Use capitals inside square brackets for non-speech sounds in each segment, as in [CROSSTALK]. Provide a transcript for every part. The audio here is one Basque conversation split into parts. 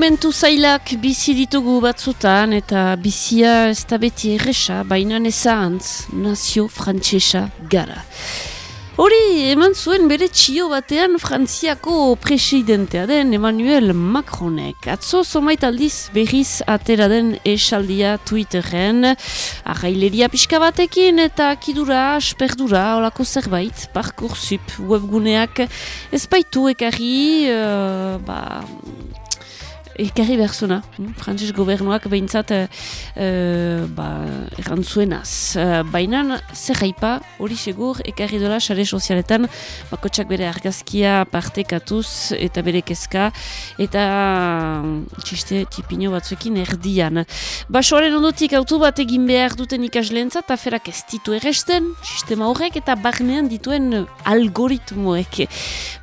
Momentu zailak bizi ditugu batzutan eta bizia ez da beti erresa, baina nezahantz nazio frantsesa gara. Hori, eman zuen bere txio batean frantziako presidentea den Emmanuel Macronek. Atzo somait aldiz berriz atera den esaldia Twitteren, arraileria pixka batekin eta kidura, esperdura, olako zerbait, parkursup webguneak ez baitu ekarri, uh, ba, ekarri behar zuna, hm? frantzis gobernuak behintzat uh, ba, errantzuenaz. Uh, Baina zer haipa hori segur ekarri dola sare sozialetan bakotsak bere argazkia partekatuz eta bere kezka eta txiste tipino batzuekin erdian. Basoaren ondotik autu bat egin behar duten ikasleentzat aferak ez ditu erresten, sistema horrek eta barnean dituen algoritmoek.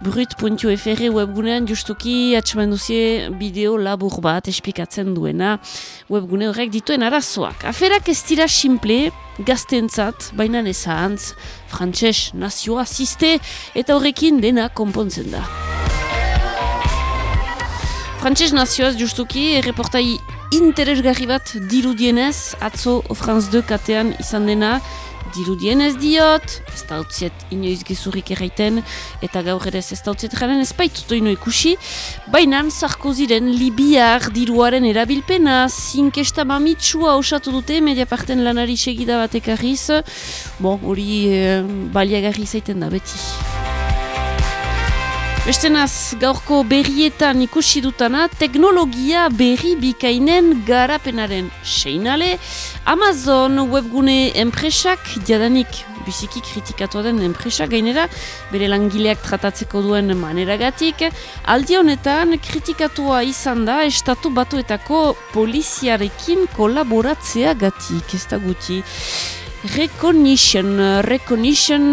Brut.fr webgunean justuki atxeman duzie bideo labur bat espikatzen duena webgune horrek dituen arazoak. Aferak ez dira simple, gaztentzat, baina nezahantz, frantxez nazioa ziste eta horrekin dena konpontzen da. Frantxez nazioaz justuki, erreportai interesgarri bat dirudienez, atzo Franz 2 katean izan dena, dirudien ez diot, ez da utziet inoiz gezurrik erraiten, eta gaur ere ez da utziet jaren ez baitutu ino ikusi, baina Sarkoziren Libiar diruaren erabilpena, zinkesta mamitsua osatu dute, mediaparten lanari segida batek arriz, bon, hori eh, baliagarri zaiten da beti. Bestenaz, gaurko berrietan ikusi dutana, teknologia berri bikainen garapenaren seinale, Amazon webgune enpresak, jadanik biziki kritikatu den enpresak gainera, bere langileak tratatzeko duen maneragatik, aldi honetan kritikatua izan da estatu batuetako poliziarekin kolaboratzea gatik, ez da guti. Recognition, recognition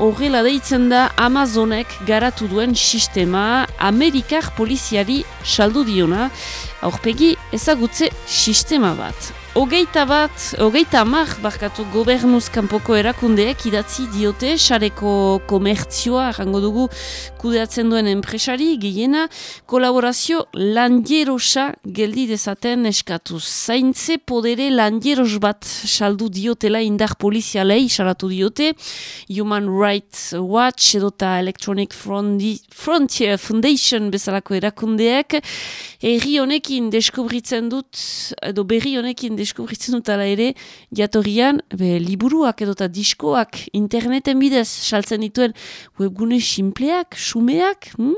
horrela deitzen da Amazonek garatu duen sistema Amerikar poliziari saldu diona, aurpegi ezagutze sistema bat. Hogeita bat, hogeita amak barkatu gobernuz kanpoko erakundeek idatzi diote sareko komertzioa, arrango dugu kudeatzen duen enpresari, gehiena, kolaborazio landierosa geldi dezaten eskatu. Zaintze podere landieros bat saldu diotela indar polizialei salatu diote, Human Rights Watch edota Electronic Frontier Foundation bezalako erakundeek, erri honekin deskubritzen dut, edo berri honekin deskubritzen dut ala ere, jatorrian, be, liburuak edota diskoak interneten bidez saltzen dituen webgune simpleak, sumeak, hm?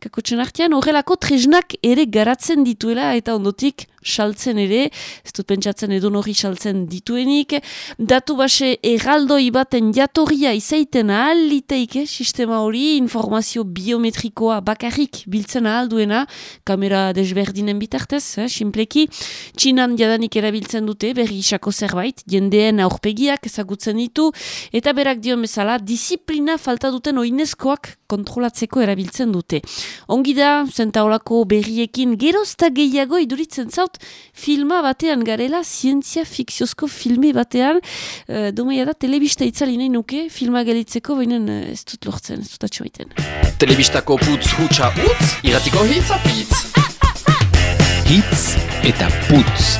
kakotxen artean, horrelako tresnak ere garatzen dituela eta ondotik saltzen ere, ez dut pentsatzen edo hori saltzen dituenik, datu base erraldoi baten jatorria izaiten ahal liteike sistema hori, informazio biometrikoa bakarrik biltzen ahal duena, kamera desberdinen bitartez, eh, simpleki, txinan jadanik erabiltzen dute, berri isako zerbait, jendeen aurpegiak ezagutzen ditu, eta berak dion bezala, disiplina falta duten oinezkoak kontrolatzeko erabiltzen dute. Ongi da, zentaolako berriekin gerozta gehiago iduritzen zaut, filma batean garela, zientzia fikziozko filme batean, uh, domaia da, telebista itzali nahi nuke, filma gelitzeko, baina uh, ez dut lortzen, ez dut atxo Telebistako putz hutsa utz, iratiko hitz apitz. Hitz eta putz.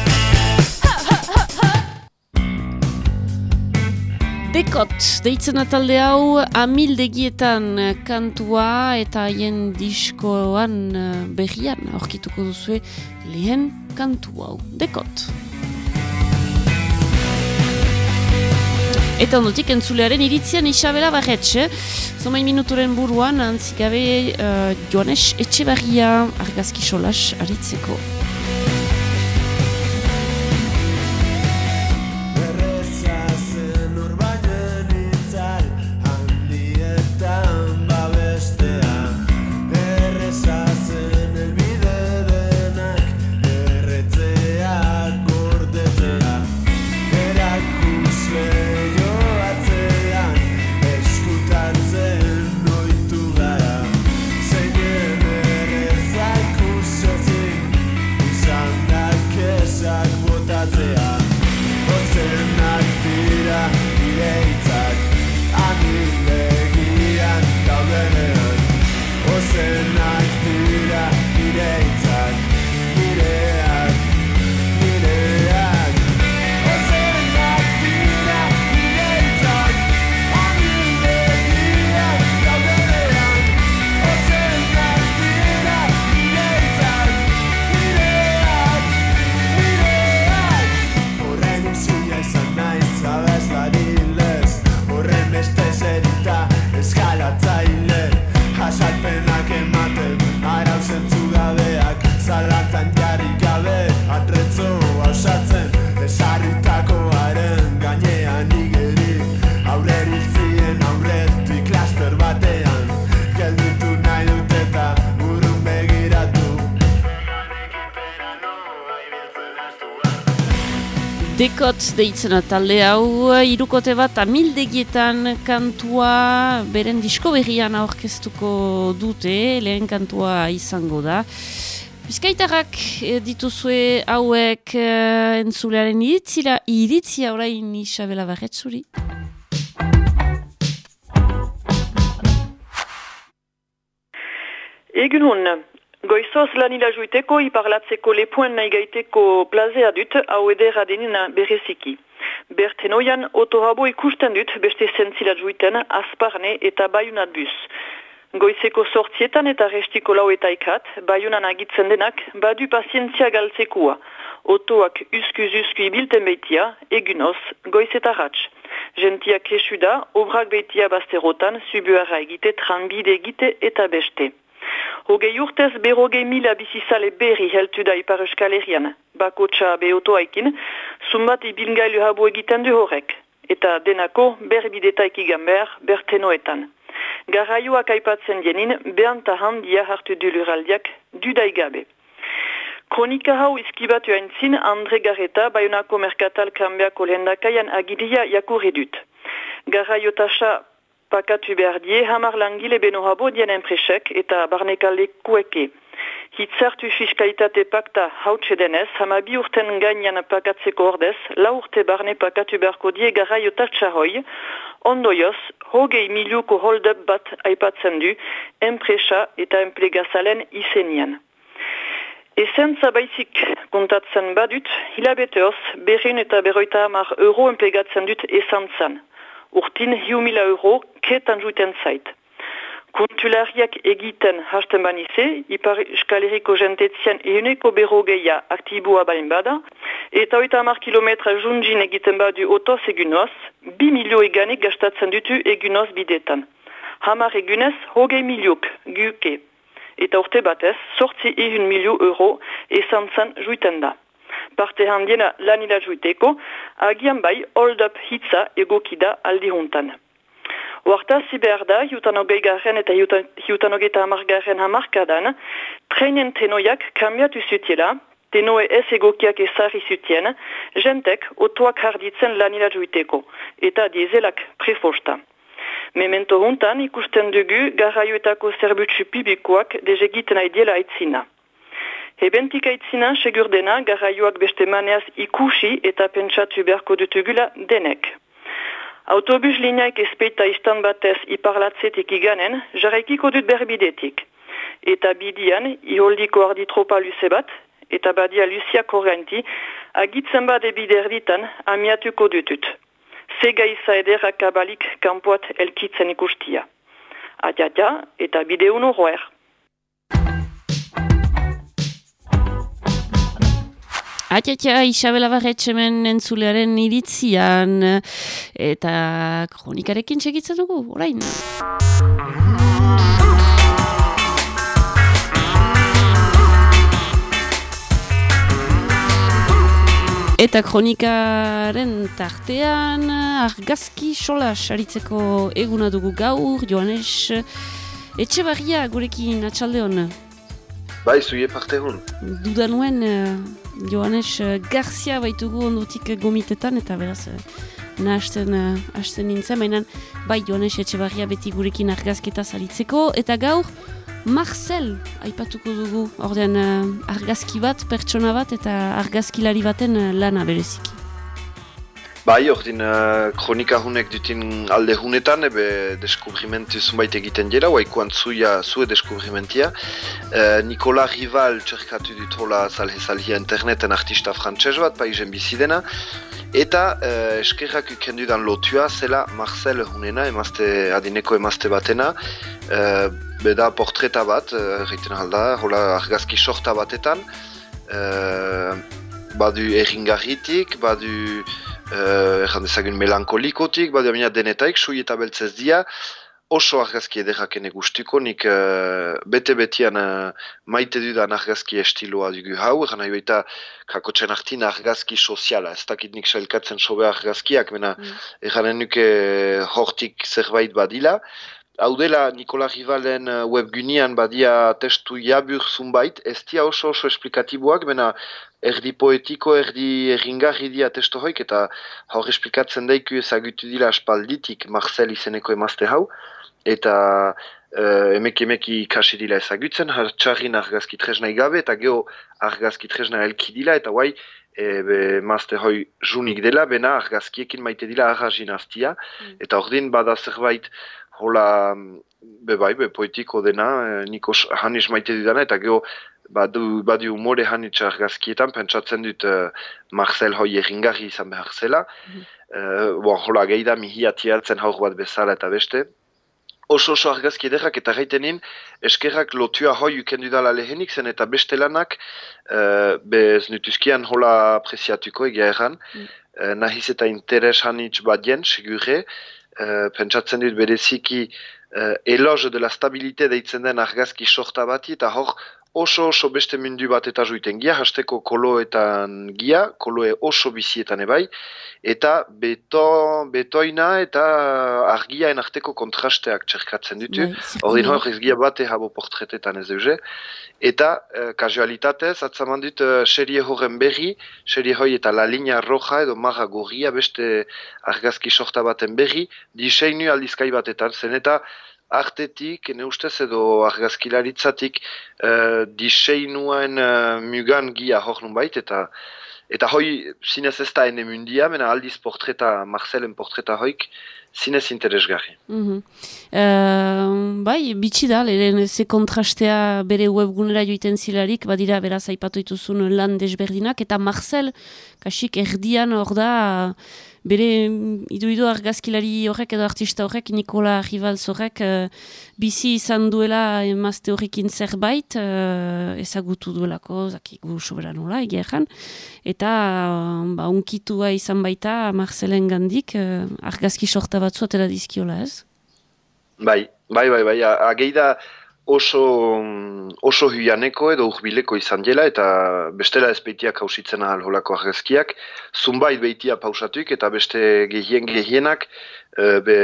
Dekot, deitzen atalde hau, amildegietan kantua eta haien diskoan eh, berrian, aurkituko duzue, lehen kantu hau. Dekot. Eta ondotik entzulearen iritzian Isabela Barretxe, zomain minuturen buruan, antzikabe uh, Joanes Etxebarria argazki solas aritzeko. Deitzen talde hau, irukote bat amildegietan kantua beren disko berrian aurkeztuko dute, lehen kantua izango da. Bizkaitarrak eh, dituzue hauek uh, entzulearen iritzira, iritzia orain Isabela Barretzuri. Egun hon, Goizoz lan ila juiteko, iparlatzeko lepuen nahi gaiteko plazea dut, hau edera denina bereziki. Berten oian, otorabo ikusten dut beste zentzila juiten, asparne eta baiunat bus. Goizeko sortzietan eta restiko lau eta ikat, baiunan agitzen denak, badu pazientzia galtzekua. Otoak uskuz-usku ibilten behitia, egunoz, goiz eta ratx. Gentia kesu da, obrak behitia bazterotan, subuara egite, tranbide egite eta beste. Hogei urtez berrogei mila bizizale berri heltu da ipar euskal erian, bakotxa behotoaikin, zumbat ibilgailu habu egiten du horrek, eta denako berbidetaik igan behar bertenoetan. Garraioak aipatzen jenin, behan handia hartu du luraldiak dudaigabe. Kronika hau izkibatu haintzin Andre Gareta, Bayonako Merkatal Kambiako lehendakaian agiria jakurri dut. Garraio tasa pakatu behar die hamar langile beno habo dien enpresek eta barnekalde kueke. Hitzartu fiskalitate pakta hautse denez, hama bi urten gainan pakatzeko ordez, la urte barne pakatu beharko die garraio tatxahoi, ondoioz, hogei miliuko hold-up bat aipatzen du, enpresa eta enplegazalen izenian. Ezen zabaizik kontatzen badut, hilabeteoz, berrin eta berroita hamar euro enplegatzen dut esantzan urtin hiu mila euro ketan juiten zait. Kontulariak egiten hasten banize, ipar eskaleriko jentetzien euneko berrogeia aktibua balin bada, eta oita amar kilometra junjin egiten badu otoz egunoz, bi milio eganik gastatzen dutu egunoz bidetan. Hamar egunez, hogei miliok guke. Eta urte batez, sortzi ehun milio euro esan zan juiten da parte handiena lanila juiteko, agian bai hold-up hitza egokida aldi juntan. Oarta ziber da, ogei garen eta hiutan ogeita amargaren hamarkadan, treinen tenoiak kambiatu zutiela, tenoe ez egokiak ezari zutien, jentek otuak harditzen lanila juiteko, eta diezelak prefosta. Memento juntan ikusten dugu garraioetako zerbutsu pibikoak dezegiten aidiela aitzina. Hebentik aitzina, segur dena, garraioak beste maneaz ikusi eta pentsatu beharko dutugula denek. Autobus lineak ezpeita istan batez iparlatzetik iganen, jarraikiko dut berbidetik. Eta bidian, iholdiko arditropa luze bat, eta badia Lucia korrenti, agitzen bade biderditan amiatuko dutut. Sega iza ederak abalik kampuat elkitzen ikustia. Adiadia eta bideun horroer. Atiatia Isabela Barretxemen entzulearen iritzian eta kronikarekin txekitzen dugu, orain. Eta kronikaren tartean argazki sola saritzeko eguna dugu gaur, Joanes, etxe barria gurekin atxalde hon. Bai, zuie parte hon. Dudanuen... Uh, Joanes uh, Garcia baitugu ondutik gomitetan eta beraz uh, nahasten uh, nintzen, baina bai Joanes Etxebarria beti gurekin argazketa zalitzeko eta gaur Marcel aipatuko dugu ordean argazki bat, pertsona bat eta argazkilari baten lana bereziki. Bai, ordin uh, kronika hunek dutin alde hunetan, ebe deskubrimentu zunbait egiten dira, waikoan zuia zue deskubrimentia. Uh, Nikola Rival txerkatu dut hola zalhe interneten artista frantxez bat, jen bizidena. Eta uh, eskerrak ukendu dan lotua, zela Marcel hunena, emazte, adineko emazte batena, uh, beda portreta bat, erreiten uh, alda, hola argazki sorta batetan, uh, badu erringarritik, badu uh, erran dezagun melankolikotik, baina baina denetaik, sui eta beltzez dia, oso argazki ederraken egustuko, nik uh, bete-betian uh, maite dudan argazki estiloa dugu hau, erran nahi baita kakotxen artin argazki soziala, ez dakit nik sailkatzen sobe argazkiak, mena mm. erranen nuke hortik zerbait badila, hau dela Nikola Rivalen webgunean badia testu jabur zunbait, ez dia oso oso esplikatiboak, bena erdi poetiko, erdi erringarri dia testu hoik, eta hor esplikatzen daiku ezagutu dila aspalditik Marcel izeneko emazte hau, eta uh, emek emeki kasi dila ezagutzen, hartxarrin argazki tresna igabe, eta geho argazki tresna elki dila, eta guai, e, be, mazte hoi junik dela, bena argazkiekin maite dila arrazin aztia, mm. eta ordin bada zerbait hola, be bai, be poetiko dena, e, niko hanis maite dudana, eta geho, badu, badu umore hanitz argazkietan, pentsatzen dut uh, Marcel hoi erringarri izan behar zela. Mm -hmm. hola, gehi da mihi atiartzen haur bat bezala eta beste. Oso oso argazki ederrak eta gaitenin, eskerrak lotua hoi ukendu dala lehenik zen eta beste lanak, uh, bez nutuzkian hola apresiatuko egia erran, mm. uh, nahiz eta interes hanitz badien, segure, Eh, pentsatzen dut bereziki uh, eloge de la stabilite deitzen den argazki sorta bati, eta hor oso oso beste mundu bat eta juiten gia, hasteko koloetan gia, koloe oso bizietan ebai, eta beto, betoina eta argiaen arteko kontrasteak txerkatzen dutu, hori hor ez gia bate habo portretetan ez duze, eta uh, kasualitatez, atzaman dut uh, serie horren berri, serie hoi eta la linea roja edo marra gorria beste argazki sorta baten berri, diseinu aldizkai batetan, zen eta artetik, ne ustez edo argazkilaritzatik uh, diseinuen uh, mugan gia hor bait, eta eta hoi zinez ez da ene mundia, mena aldiz portreta, Marcelen portreta hoik, zinez interesgarri. Mm -hmm. uh, bai, bitxi da, lehen ze kontrastea bere webgunera joiten zilarik, badira beraz aipatu ituzun lan desberdinak, eta Marcel, kasik erdian hor da, bere idu-idu argazkilari horrek edo artista horrek, Nikola Rivalz horrek, uh, bizi izan duela emazte horrekin zerbait, uh, ezagutu duelako, zakigu soberanola, egeran, eta uh, ba, unkitua izan baita Marcelen gandik, uh, argazki sorta batzu atera dizkiola ez? Bai, bai, bai, bai, ageida oso, oso huianeko edo urbileko izan dela eta bestela ez beitiak hausitzen ahal holako argazkiak, zunbait beitia pausatuk eta beste gehien gehienak e, be,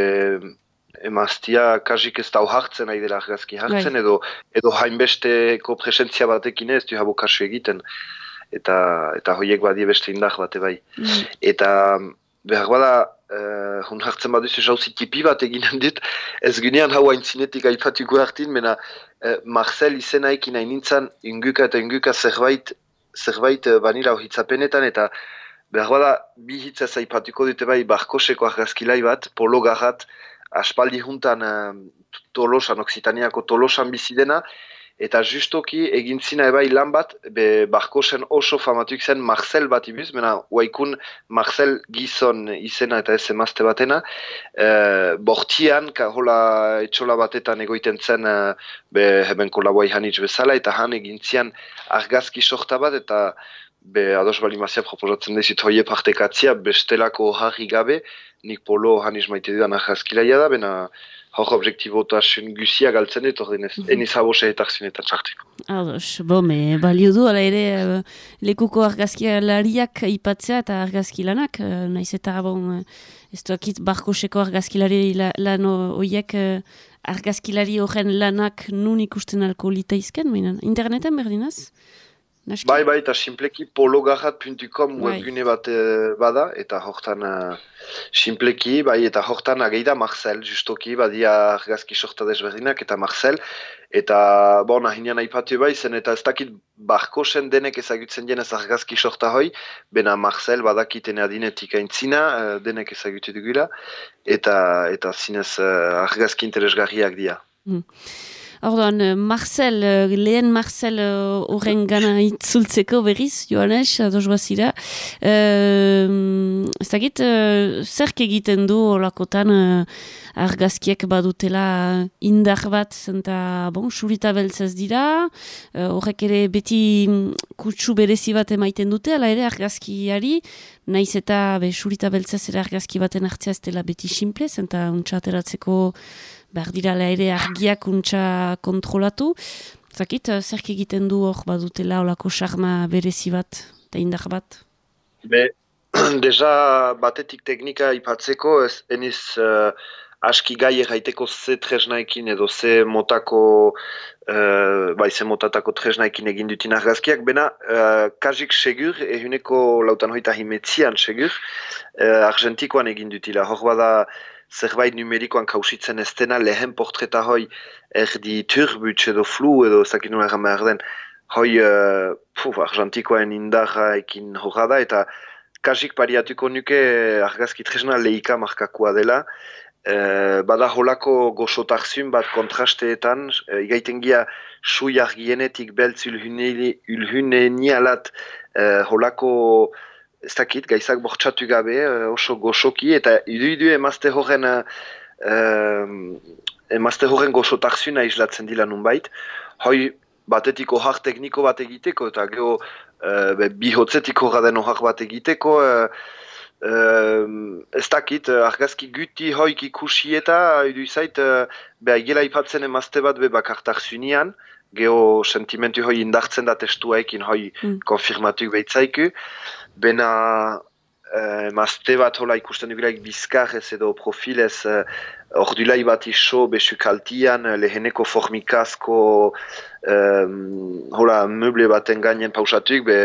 emaztia kasik ez dau hartzen nahi dela argazki hartzen bai. edo, edo hainbesteko presentzia batekin ez du habo kasu egiten eta eta hoiek badie beste indar bate bai. Mm. Eta behar bada uh, hun hartzen baduzu jauzi tipi bat eginen [LAUGHS] dit, ez ginean hau hain zinetik aipatuko hartin, mena uh, Marcel izena ekin hain nintzen inguka eta inguka zerbait, zerbait uh, banila hitzapenetan, eta behar bada bi hitzaz aipatuko dute bai barkoseko argazkilai bat, polo garrat, aspaldi juntan uh, tolosan, oksitaniako tolosan bizidena, eta justoki egin zina ebai lan bat, be barkosen oso famatuk zen Marcel bat ibuz, mena waikun Marcel gizon izena eta ez emazte batena, e, bortian, ka hola etxola batetan egoiten zen, e, be heben kolaboai hanitz bezala, eta han egin zian argazki sorta bat, eta be ados bali mazia proposatzen dezit hoie partekatzia, bestelako harri gabe, nik polo haniz maite dudan argazkilaia da, bena hor objektibotasun guzia galtzen dut, ordin ez, mm -hmm. eniz habose eta txartiko. Ados, bo, me, balio du, ala ere, uh, lekuko argazkilariak ipatzea eta argazkilanak, uh, naiz eta, bon, uh, ez duakit barkoseko argazkilari la, lan oiek argazkilari horren lanak nun ikusten alko litaizken, interneten berdinaz? Naski? Bai, bai, eta simpleki pologarrat.com bai. webgune bat e, bada, eta hortan uh, simpleki, bai, eta hortan ageida Marcel, justoki, badia argazki sorta desberdinak, eta Marcel, eta, bon, ahinean aipatu bai, zen, eta ez dakit barko zen denek ezagutzen jenez argazki sorta hoi, bena Marcel badakiten adinetik aintzina, uh, denek ezagutu dugula, eta, eta zinez uh, argazki interesgarriak dira. Mm. Orduan, eh, Marcel, eh, lehen Marcel eh, horren gana itzultzeko berriz, Joanes, ados bazira. Uh, ez dakit, uh, zerk egiten du olakotan uh, argazkiek badutela indar bat, zenta, bon, surita beltzaz dira, horrek ere beti mm, kutsu berezi bat emaiten dute, ala ere argazkiari, naiz eta be, surita beltzaz ere argazki baten hartzea ez dela beti simple, zenta untxateratzeko behar dirala ere argiak untxa kontrolatu. Zakit, eh, zerk egiten du hor badutela olako sarma berezi bat, eta indar bat? Be, [CLEARS THROAT] deja batetik teknika ipatzeko, ez eniz uh, aski gai erraiteko ze tresnaikin edo ze motako uh, bai ze motatako tresnaikin egin dutin argazkiak, bena uh, kajik segur, ehuneko lautan hoita himetzian segur, uh, argentikoan egin dutila. Hor bada zerbait numerikoan kausitzen ez dena lehen portreta hoi erdi turbutx edo flu edo zakinu erran behar den hoi uh, puf, argentikoen indarra ekin horra da. Eta kasik pariatuko nuke argazki tresna lehika markakua dela Uh, bada holako gozotarzun bat kontrasteetan, uh, igaiten gia sui argienetik beltz ulhune nialat uh, holako ez dakit, gaizak bortxatu gabe, oso gozoki, eta idu-idu emazte horren uh, emazte horren gozotarzuna islatzen dila nunbait. Hoi, batetik ohar tekniko bat egiteko, eta geho, uh, bihotzetik horra den ohar bat egiteko, Uh, ez dakit, argazki guti hoik ikusi eta idu izait, uh, beha gela ipatzen emazte bat be bakartar zunian, geho sentimentu hoi indartzen da testuaekin hoi mm. konfirmatuk behitzaiku, bena uh, emazte bat hola ikusten dugulaik bizkarrez edo profilez uh, ordulai bat iso besukaltian leheneko formikazko um, hola meuble baten gainen pausatuk, be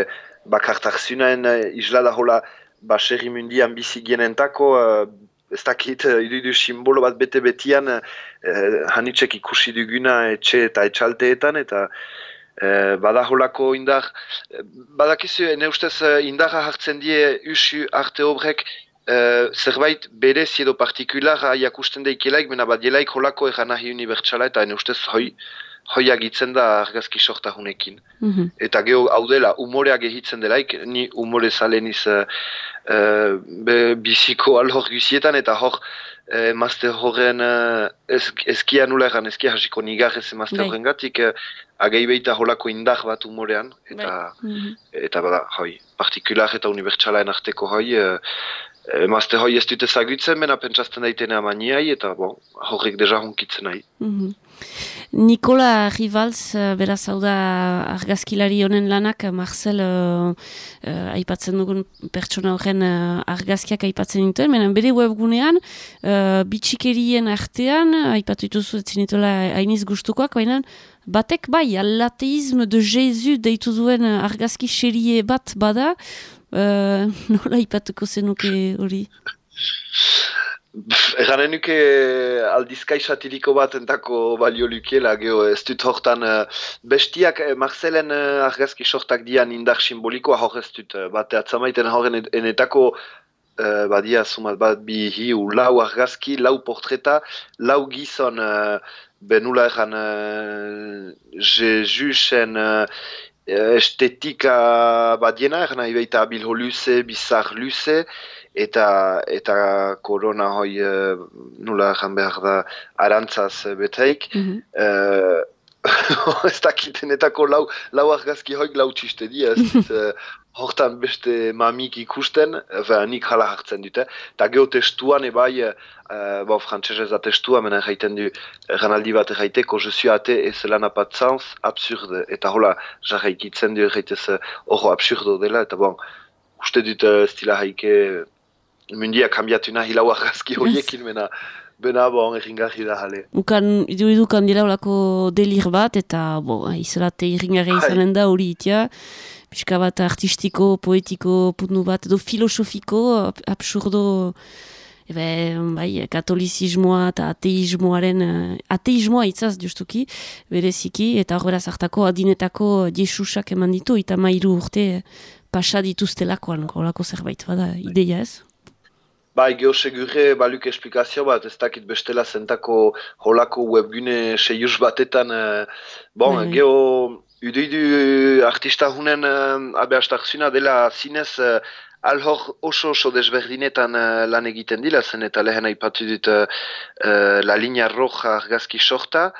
bakartar zunaen uh, islada hola ba, serri mundian bizi genentako, uh, ez dakit, uh, simbolo bat bete-betian, uh, ikusi duguna etxe eta etxalteetan, eta uh, badaholako indar, badakizu, ene ustez, indarra hartzen die usu arte obrek, Uh, zerbait berez edo partikulara jakusten daikelaik, mena badielaik holako egan nahi unibertsala eta ene ustez hoi, hoia gitzen da argazki sorta hunekin. Mhm. Eta geho, hau dela, umoreak egitzen delaik, ni umore zaleniz uh, uh, biziko alhor guzietan, eta hor, uh, emazte horren, uh, ezkia nula egan, ezkia hasiko nigar ez emazte bai. horren gatik, uh, agei behita holako indar bat umorean, eta, mm eta bada, hoi, partikular eta unibertsalaen arteko hoi, Emazte hoi ez dute zagutzen, mena pentsazten daitena amaniai, eta bon, horrek deja honkitzen nahi. Mm Nikola Rivalz, eh, beraz hau da argazkilari honen lanak, Marcel uh, uh, aipatzen dugun pertsona horren uh, argazkiak aipatzen dituen, mena bere webgunean, uh, bitxikerien artean, aipatu dituzu etzinitola hainiz gustukoak, baina batek bai, alateizm de Jezu deitu duen argazki serie bat bada, Uh, [LAUGHS] nola ipatuko zenuke hori? [LAUGHS] Eganen nuke aldizkai satiriko bat entako balio lukiela, geho ez dut hortan uh, bestiak uh, Marcelen argazki sortak dian indar simbolikoa hor ez dut bat atzamaiten horren enetako uh, badia sumat bat bi hiu lau argazki, lau portreta, lau gizon uh, benula egan uh, Jezusen uh, Eh, estetika badiena, erna ibeita abilho luze, bizar luze, eta eta korona hoi uh, nula egan behar da arantzaz beteik. Mm -hmm. uh, [LAUGHS] ez dakiten lau, lau argazki hoik lau txiste di, ez [LAUGHS] hortan beste mamik ikusten, efe, nik hala hartzen dute. Eta geho testuan ebai, uh, bo, frantzesez da testua, mena erraiten du, ranaldi bat erraiteko, je suis ate, ez lan apatzanz, absurde. Eta hola, jarra ikitzen du erraitez, horro absurdo dela, eta bon, uste dut uh, stila haike, mundia kambiatu nahi lau argazki horiekin, mena, Bena, bon, irringarri da jale. Ukan, idu kandila olako delir bat, eta, bo, izalate irringarri izanen da hori itia. Pixka bat artistiko, poetiko, putnu bat, edo filosofiko, absurdo, ebe, bai, katolizismoa eta ateismoaren, eh, ateismoa itzaz justuki, bereziki, eta hor beraz hartako adinetako jesusak eman ditu, eta mairu urte pasa dituztelakoan, horako zerbait, bada, ideia ez? Bai, geho segure baluk esplikazio bat, ez dakit bestela zentako holako webgune seius batetan, eh, bon, bai, bai. geho Uduidu artista hunen uh, dela zinez uh, alhor oso oso desberdinetan uh, lan egiten dila zen eta lehen aipatu dut uh, la linea roja argazki sorta,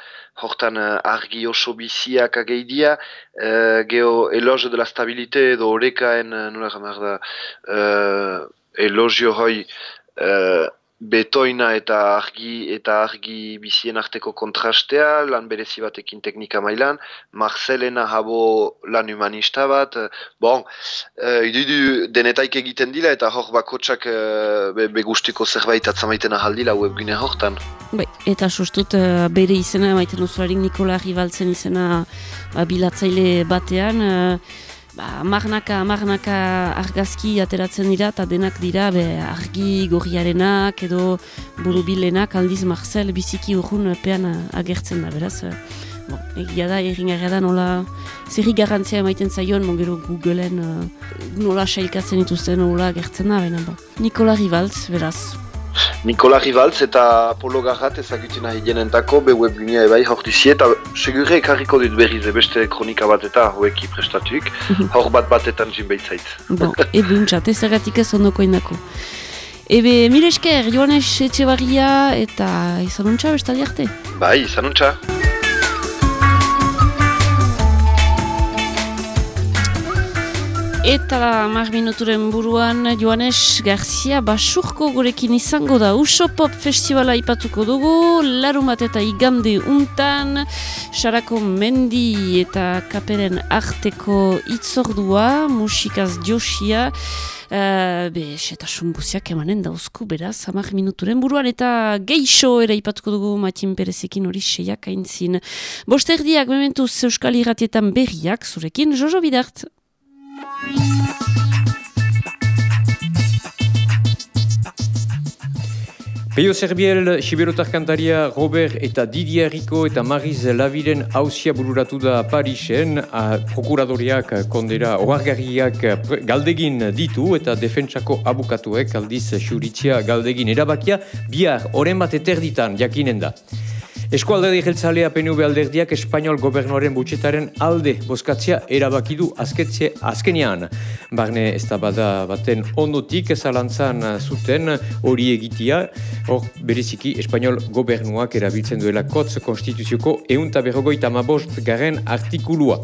hortan uh, argi oso biziak ageidia, uh, geho elogio de la stabilite edo horrekaen, uh, nola da, uh, elogio hoi, uh, betoina eta argi eta argi bizien arteko kontrastea, lan berezi batekin teknika mailan, Marcelena habo lan humanista bat, bon, uh, idu denetaik egiten dila eta hor bakotsak be, begustiko zerbait atzamaiten ahaldila webgune hortan. Bai, eta sustut bere izena, maiten uzurarik Nikola Rivaltzen izena bilatzaile batean, uh, ba, marnaka, marnaka argazki ateratzen dira, eta denak dira be, argi gorriarenak edo burubilenak aldiz Marcel biziki urrun pean agertzen da, beraz. Eh, bon, egia da, erringarra da nola zerri garantzia emaiten zaion, mongero Googleen uh, nola sailkatzen dituzten nola agertzen da, baina ba. Nikola Rivaltz, beraz, Nikola Rivaltz eta Apolo Garrat ezagutzen nahi jenentako be webgunea ebai hortizi eta segure ekarriko dut berriz beste kronika bat eta hoeki prestatuik hor bat batetan zin behitzait. Bon, [LAUGHS] ebe untxat, ez erratik ez ondoko indako. Ebe, mire esker, Joanes Etxebarria eta izan untxa bestali arte? Bai, izan Eta mar minuturen buruan Joanes Garcia basurko gurekin izango da Uso Pop Festivala ipatuko dugu, larumat eta igande untan, sarako mendi eta kaperen arteko itzordua, musikaz josia, Uh, be, setasun guziak emanen dauzku, beraz, hamar minuturen buruan, eta geixo ere ipatuko dugu Matin Perezekin hori seiak aintzin. Bosterdiak, mementuz, Euskal Iratietan berriak, zurekin, Jojo Bidart. Peio Zerbiel, Siberotar kantaria Robert eta Didier Rico eta Mariz Laviren hausia bururatu da Parisen, prokuradoriak kondera oargarriak galdegin ditu eta defentsako abukatuek aldiz xuritzia galdegin erabakia, bihar oren bat eterditan jakinen da. Eskualde jeltzalea PNV alderdiak Espainol gobernuaren butxetaren alde bozkatzea erabakidu azketze azkenean. Barne ez da bada baten ondotik zalantzan zuten hori egitia, hor bereziki Espainol gobernuak erabiltzen duela kotz konstituzioko eunta berrogoita mabost garen artikulua.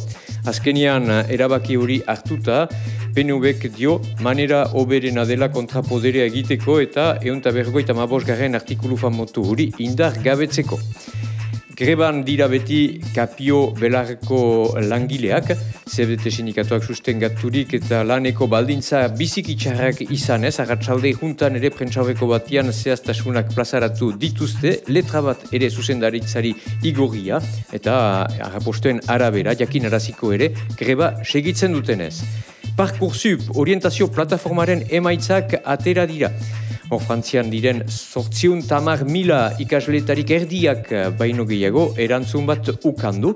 Azkenean erabaki hori hartuta, PNVek dio manera oberena dela kontrapoderea egiteko eta eunta berrogoita mabost garen artikulu famotu hori indar gabetzeko. Greban dira beti kapio belarreko langileak, CBT sindikatuak sustengaturik eta laneko baldintza bizikitxarrak izan ez, agatsalde juntan ere prentsaurreko batian zehaztasunak plazaratu dituzte, letra bat ere zuzendaritzari igorria eta agapostuen arabera, jakin araziko ere, greba segitzen dutenez. Parkoursup orientazio plataformaren emaitzak atera dira. Hor frantzian diren sortziun tamar mila ikasletarik erdiak eh, baino gehiago erantzun bat ukandu.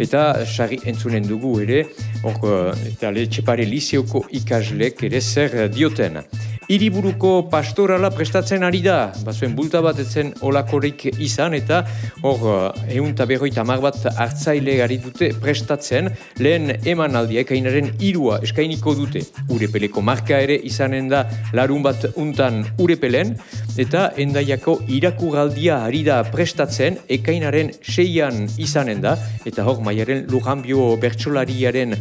Eta sari entzunen dugu ere, hor eh, eta letxepare liseoko ikaslek ere zer dioten. Iriburuko pastorala prestatzen ari da, bazuen bulta bat etzen olakorik izan eta hor egun eta berroi tamar bat hartzaile gari dute prestatzen lehen eman aldia ekainaren irua eskainiko dute. Urepeleko marka ere izanen da larun bat untan urepelen eta endaiako irakuraldia ari da prestatzen ekainaren seian izanen da eta hor maiaren lujanbio bertsolariaren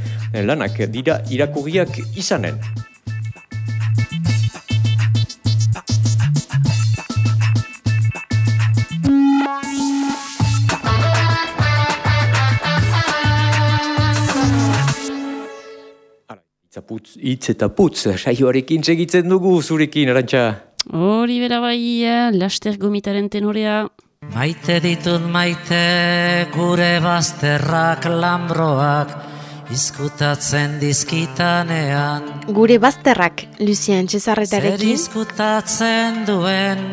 lanak dira irakurriak izanen. Zaputz, itz eta putz, saioarekin segitzen dugu zurekin, arantxa. Hori bera bai, eh, laster gomitaren tenorea. Maite ditut maite gure bazterrak lambroak izkutatzen dizkitanean. Gure bazterrak, Lucien Cesarretarekin. Zer izkutatzen duen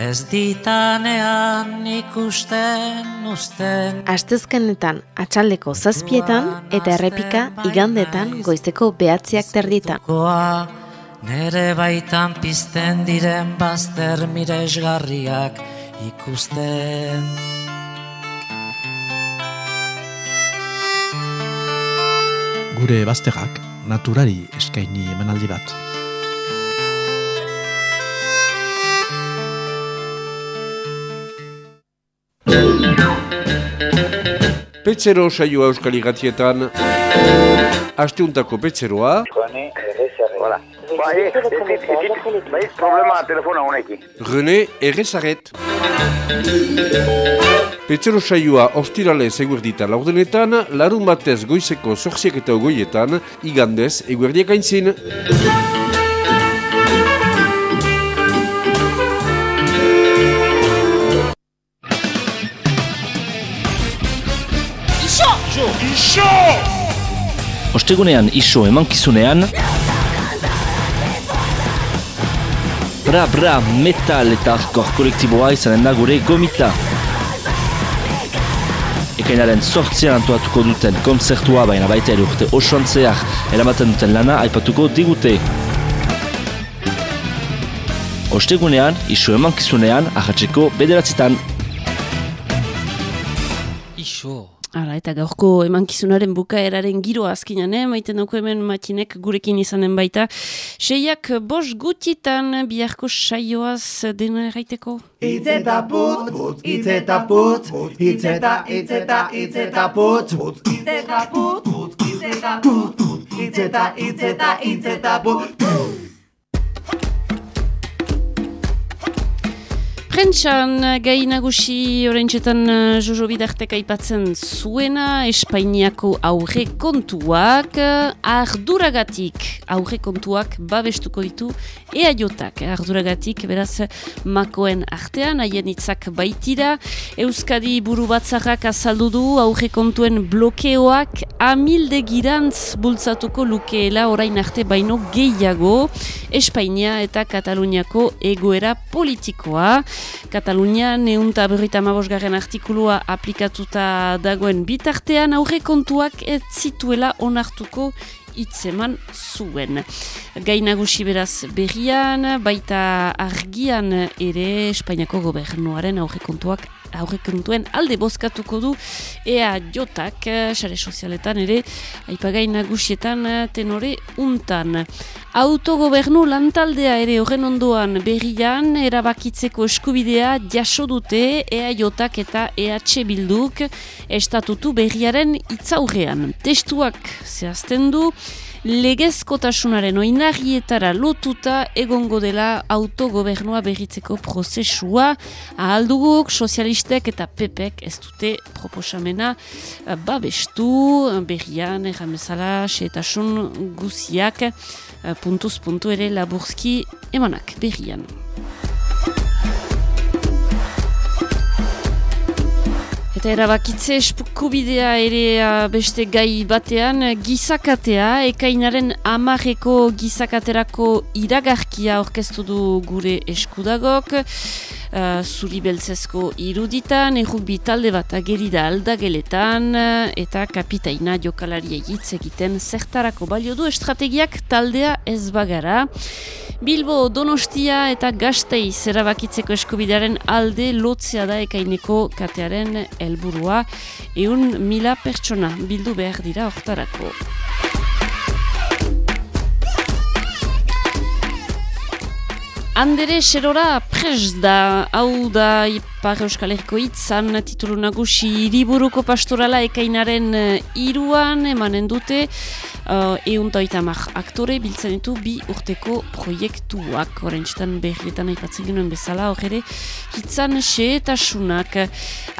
ez ditanean ikusten usten. Astezkenetan atxaldeko zazpietan eta errepika igandetan goizeko behatziak terdita. Nere baitan pizten diren bazter miresgarriak ikusten. Gure bazterrak naturari eskaini emanaldi bat. Petzero saioa euskal igatietan Asteuntako petzeroa bai, problema telefona honekin. René Errezaret. Petzero saioa ostirale eguerdita laurdenetan, larun batez goizeko zorziak eta ogoietan, igandez eguerdiak aintzin. Ostegunean iso emankizunean Bra bra metal eta hardcore kolektiboa izanen da gure gomita Ekainaren sortzean antuatuko duten konzertua baina baita ere urte osoan zehar eramaten duten lana aipatuko digute Ostegunean, iso emankizunean, ahatzeko bederatzitan. Eta gaurko emankizunaren bukaeraren giroa azkinan, eh? maiten dauko hemen matinek gurekin izanen baita. Seiak bos gutitan biharko saioaz dena erraiteko? Itz eta putz, putz, itz eta putz, itz eta, itz eta, itz eta putz, putz, itz eta putz, putz, itz eta putz, itz eta, itz eta, itz eta putz, Prentxan gai nagusi oraintxetan uh, Jojo Bidartek aipatzen zuena Espainiako aurre kontuak arduragatik aurre kontuak babestuko ditu eaiotak. Arduragatik beraz makoen artean haien hitzak baitira Euskadi buru batzarrak azaldu du aurre kontuen blokeoak amilde girantz bultzatuko lukeela orain arte baino gehiago Espainia eta Kataluniako egoera politikoa Katalunia neunta berrita mabosgarren artikulua aplikatuta dagoen bitartean aurre kontuak ez zituela onartuko hitzeman zuen. Gai nagusi beraz berrian, baita argian ere Espainiako gobernuaren aurre kontuak aurrekontuen alde bozkatuko du ea jotak sare sozialetan ere aipagai nagusietan tenore untan. Autogobernu lantaldea ere horren ondoan. Berrian erabakitzeko eskubidea jaso dute ea jotak eta EH bilduk estatutu berriaren itzaurrean. Testuak zehazten du legezkotasunaren oinarrietara lotuta egongo dela autogobernua berritzeko prozesua. Ahalduguk sozialistek eta pepek ez dute proposamena eh, babestu. Berrian erramezala xeetasun guziak puntuz puntu ere laburzki emanak berrian. Eta erabakitze bidea ere beste gai batean gizakatea, ekainaren amarreko gizakaterako iragarkia orkestu du gure eskudagok, uh, zuri beltzezko iruditan, errukbi talde bat ageri da aldageletan, eta kapitaina jokalari egitz egiten zertarako balio du estrategiak taldea ez bagara. Bilbo, Donostia eta Gastei zerabakitzeko eskubidearen alde lotzea da ekaineko katearen helburua eun mila pertsona bildu behar dira hortarako. Andere Xerora pres da, hau da Ipar Euskal Herriko itzan titulu nagusi Iriburuko pastorala ekainaren iruan emanen dute uh, euntoita mar aktore biltzen ditu bi urteko proiektuak. Horrentzitan berrietan aipatzen genuen bezala horre hitzan xeetasunak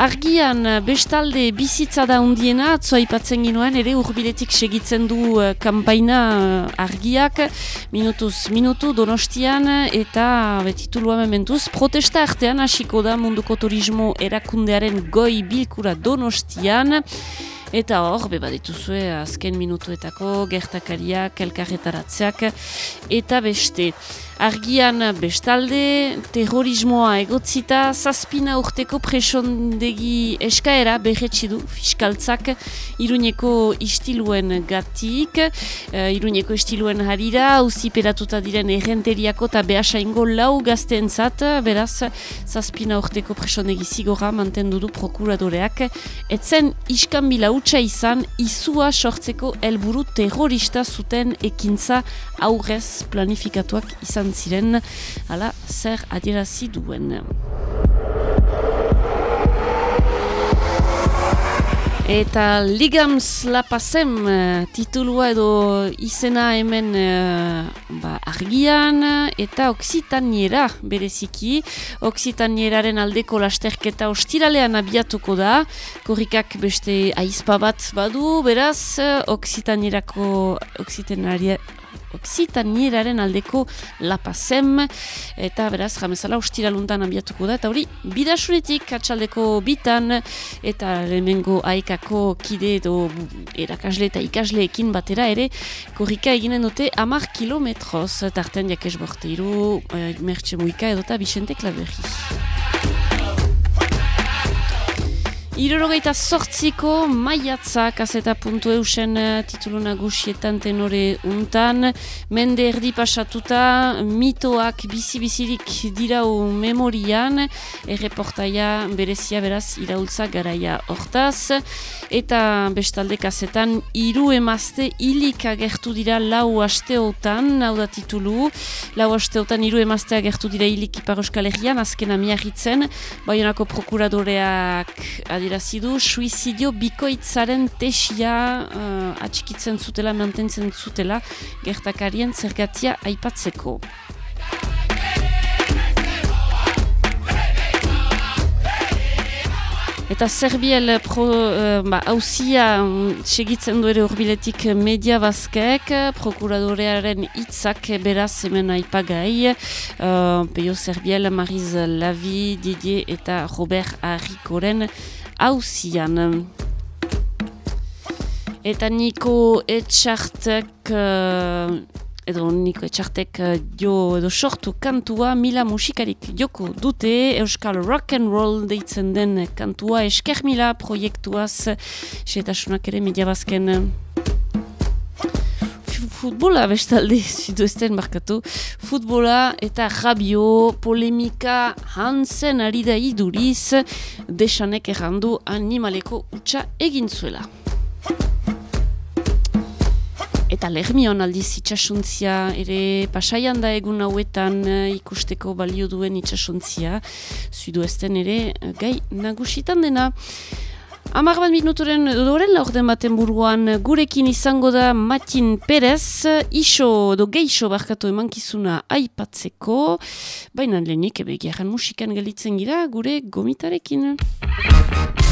argian bestalde bizitza da undiena atzo aipatzen genuen ere urbiletik segitzen du uh, kampaina uh, argiak. Minutuz minutu donostian eta betitulua mementuz protesta artean hasiko da munduko turismo erakundearen goi bilkura donostian Eta hor, beba dituzue azken minutuetako gertakariak, elkarretaratzeak eta beste. Argian bestalde, terrorismoa egotzita, zazpina urteko presondegi eskaera behetsi du fiskaltzak iruñeko istiluen gatik. Uh, iruñeko istiluen harira, hauzi peratuta diren errenteriako eta behasaingo lau gazteentzat, beraz, zazpina urteko presondegi zigora mantendu du prokuradoreak. Etzen iskan bila utxa izan, izua sortzeko helburu terrorista zuten ekintza aurrez planifikatuak izan ziren, ala zer adierazi duen. Eta Ligams Lapasem eh, titulua edo izena hemen eh, ba, argian eta Oksitaniera bereziki. Oksitanieraren aldeko lasterketa ostiralean abiatuko da. Korrikak beste aizpa bat badu, beraz Oksitanierako Oksitanaria Oksitanieraren aldeko lapazem eta beraz jamezala ustiraluntan abiatuko da eta hori bidasuretik atxaldeko bitan eta lehenengo aekako kide edo erakasle eta ikasleekin batera ere korrika eginen dute amar kilometroz tarten jakes borteiru, eh, mertxe muika edota Bixente Klaberri. Irorogeita sortziko maiatzak azeta puntu eusen uh, titulu nagusietan tenore untan. Mende erdi pasatuta mitoak bizi-bizirik dirau memorian. Erreportaia berezia beraz iraultza garaia hortaz. Eta bestalde kazetan iru emazte hilik agertu dira lau asteotan, hau da titulu. Lau asteotan iru emazte agertu dira hilik iparoskal errian, azkena miarritzen. Baionako prokuradoreak adira adierazidu suizidio bikoitzaren tesia uh, atxikitzen zutela, mantentzen zutela, gertakarien zergatia aipatzeko. Eta Serbiel pro, uh, ba, hauzia um, segitzen du ere urbiletik media bazkek, prokuradorearen hitzak beraz hemen aipagai. Uh, Peio Serbiel, Mariz Lavi, Didier eta Robert Arrikoren hauzian. Eta niko etxartek, uh, edo niko etxartek uh, jo edo sortu kantua mila musikarik joko dute Euskal Rock and Roll deitzen den kantua esker mila proiektuaz setasunak ere mediabazken futbola bestalde [LAUGHS] ziduesten markatu. Futbola eta rabio polemika hansen ari da iduriz desanek errandu animaleko utxa egin zuela. Eta lehmion aldiz itxasuntzia ere pasaian da egun hauetan eh, ikusteko balio duen itxasuntzia. Zudu ere eh, gai nagusitan dena. Amar bat minuturen doren laurden baten burguan gurekin izango da Matin Perez, iso edo geixo barkatu emankizuna aipatzeko, baina lehenik ebe musikan galitzen gira gure gomitarekin.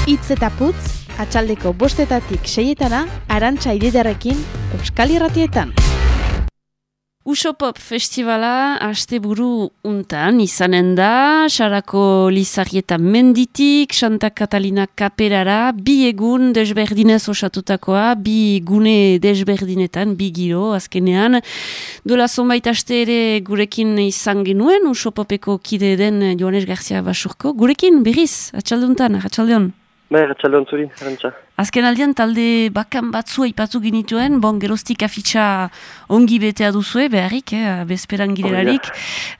Itz eta putz, atxaldeko bostetatik seietana, arantxa ididarekin, Euskal Irratietan. Usopop festivala haste buru untan izanen da, Sarako Lizarrieta Menditik, Santa Catalina Kaperara, bi egun desberdinez osatutakoa, bi gune desberdinetan, bi giro azkenean. Dola zonbait haste ere gurekin izan genuen, Usopopeko kide den Joanes Garcia Basurko. Gurekin, berriz, atxalduntan, atxaldeon. Bai, atxaldeon zuri, arantxa. Azken aldean talde bakan batzu aipatu ginituen, bon gerostik afitxa ongi betea duzue, beharrik, eh, bezperan girelarik,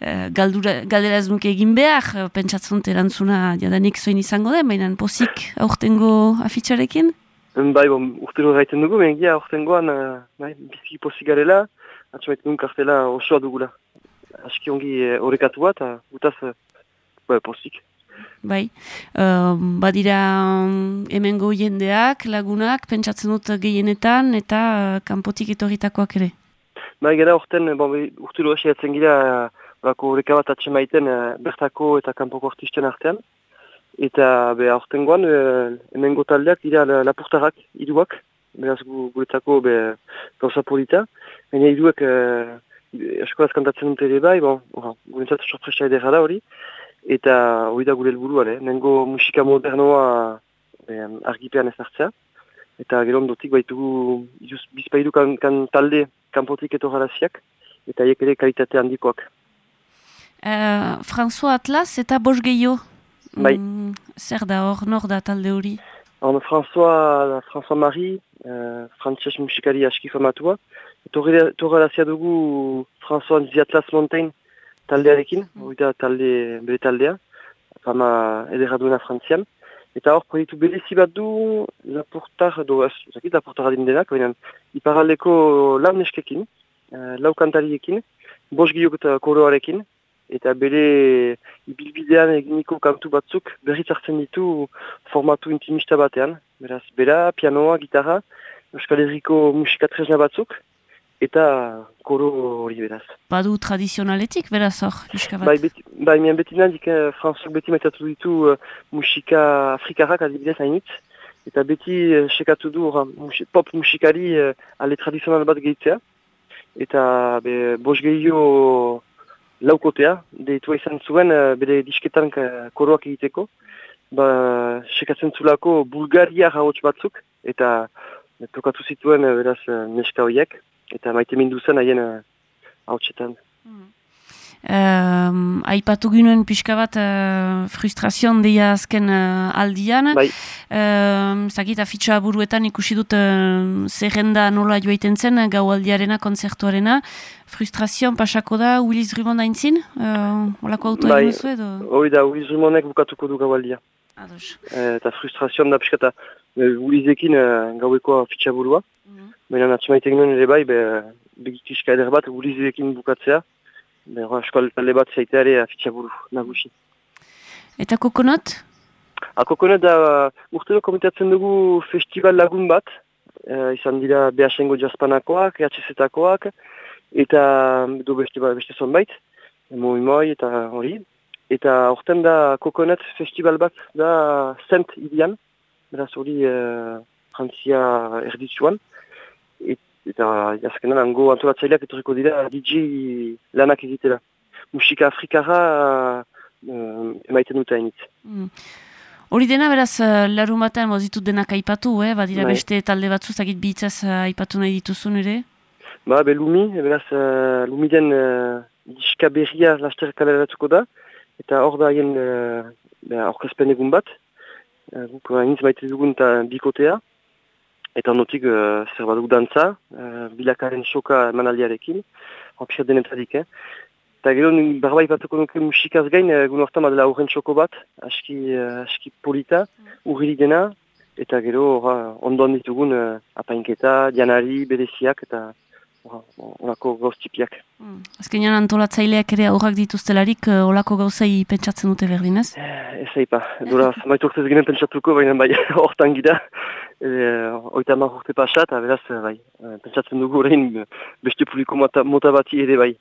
eh, galdera ez nuke egin behar, pentsatzen erantzuna jadanik zoin izango den, baina pozik aurtengo afitxarekin? Bai, bon, urtero gaiten dugu, mengia aurtengoan, uh, bai, biziki pozik garela, atxamaitu duen kartela osoa dugula. Aski ongi eh, horrekatu bat, gutaz, uh, bai, pozik bai. Uh, badira um, hemengo jendeak, lagunak, pentsatzen dut gehienetan, eta uh, kanpotik etorritakoak ere. Bai, gara orten, bon, urturo hasi atzen gira, bako horreka bat atxe maiten uh, bertako eta kanpoko artisten artean. Eta be orten goan, uh, hemengo taldeak dira lapurtarrak, iduak, beraz gu, guretzako be, gauza polita. Baina iduak uh, eskolaz kantatzen dut ere bai, bon, guretzat sorpresa edera da hori eta hori da gure helburuan, eh? nengo musika modernoa eh, argipean ezartzea, eta gero ondotik baitugu bizpaidu kan, kan talde kanpotik eto garaziak, eta hiek ere kalitate handikoak. Uh, François Atlas eta Bosch Gehiago? Bai. Mm, zer da hor, nor da talde hori? Hor, François, François Marie, uh, frantzias musikari aski famatua, eta garazia dugu François Ziatlas Montaigne, taldearekin, hori da talde, bere taldea, fama edera duena frantzian. Eta hor, proiektu berezi bat du, laportar, do, ez, zakit, laportar adin denak, baina, iparaldeko lau neskekin, uh, lau kantariekin, bos giok eta koroarekin, eta bere ibilbidean eginiko kantu batzuk berriz hartzen ditu formatu intimista batean. Beraz, bera, pianoa, gitarra, Euskal Herriko musikatresna batzuk, eta koro hori beraz. Badu tradizionaletik beraz hor, pixka bat? Bai, beti, bai mian beti nadik, eh, François beti metatu ditu uh, musika afrikarrak adibidez hainitz, eta beti uh, sekatu du uh, pop musikari uh, ale tradizional bat gehitzea, eta be, bos gehio laukotea, deitua izan zuen uh, bere disketan uh, koroak egiteko, ba, sekatzen zulako Bulgaria hauts batzuk, eta tokatu zituen beraz neska horiek, eta maite mindu zen haien uh, hautsetan. Um, aipatu ginen pixka bat uh, frustrazion deia azken uh, aldian. Bai. Um, Zakit, afitxoa buruetan ikusi dut uh, zerrenda nola joaiten zen gau aldiarena, konzertuarena. Frustrazion pasako da Willis Drummond haintzin? Uh, olako auto bai. egin duzu edo? Hoi da, Willis Drummondek bukatuko du gau aldia. Ados. eta frustrazion da pixka eta uh, Willisekin uh, gaueko afitxa burua. Baina atxemaiten nuen ere bai, be, begikiska eder bat Willisekin bukatzea. Be, eskoal talde bat zaiteare afitxa buru nagusi. Eta kokonot? A kokonot da urtero komitatzen dugu festival lagun bat. Eh, izan dira Beasengo Jaspanakoak, EHZ-etakoak, eta du beste, ba- beste zonbait, moi moi eta hori. Eta orten da kokonot festival bat da Saint Ilian, beraz hori eh, Frantzia erditzuan. Et, eta jazkenan ango antolatzaileak etorriko dira DJ lanak egitera. Musika afrikara uh, emaiten dute hainitz. Mm. Hori dena, beraz, uh, larun batean mozitut denak aipatu, eh? badira Bai. beste talde batzu zakit bihitzaz uh, aipatu nahi dituzun ere? Ba, be Lumi, beraz, uh, Lumi den uh, diska berria laster kaleratuko da, eta hor da haien uh, be, aurkezpen egun bat, uh, guk hainitz maite dugun eta bikotea, eta ondotik uh, zer baduk dantza, uh, bilakaren soka emanaldiarekin, hor denetarik, eh? Eta gero, nik barba ipatuko nuke musikaz gain, uh, gun hortan badela aurren txoko bat, aski, uh, aski polita, urrili dena, eta gero ondoan ditugun uh, apainketa, dianari, bereziak, eta olako gauztipiak. Mm. Azkenean antolatzaileak ere aurrak dituztelarik, olako gauzai pentsatzen dute berdin, ez? Ez eipa, dura zamaitu [LAUGHS] urtez ginen pentsatuko, baina bai, [LAUGHS] hortan gira, e, oita hamar urte pasa, eta beraz, eh, bai, eh, pentsatzen dugu eh, beste publiko mota, mota bati ere bai.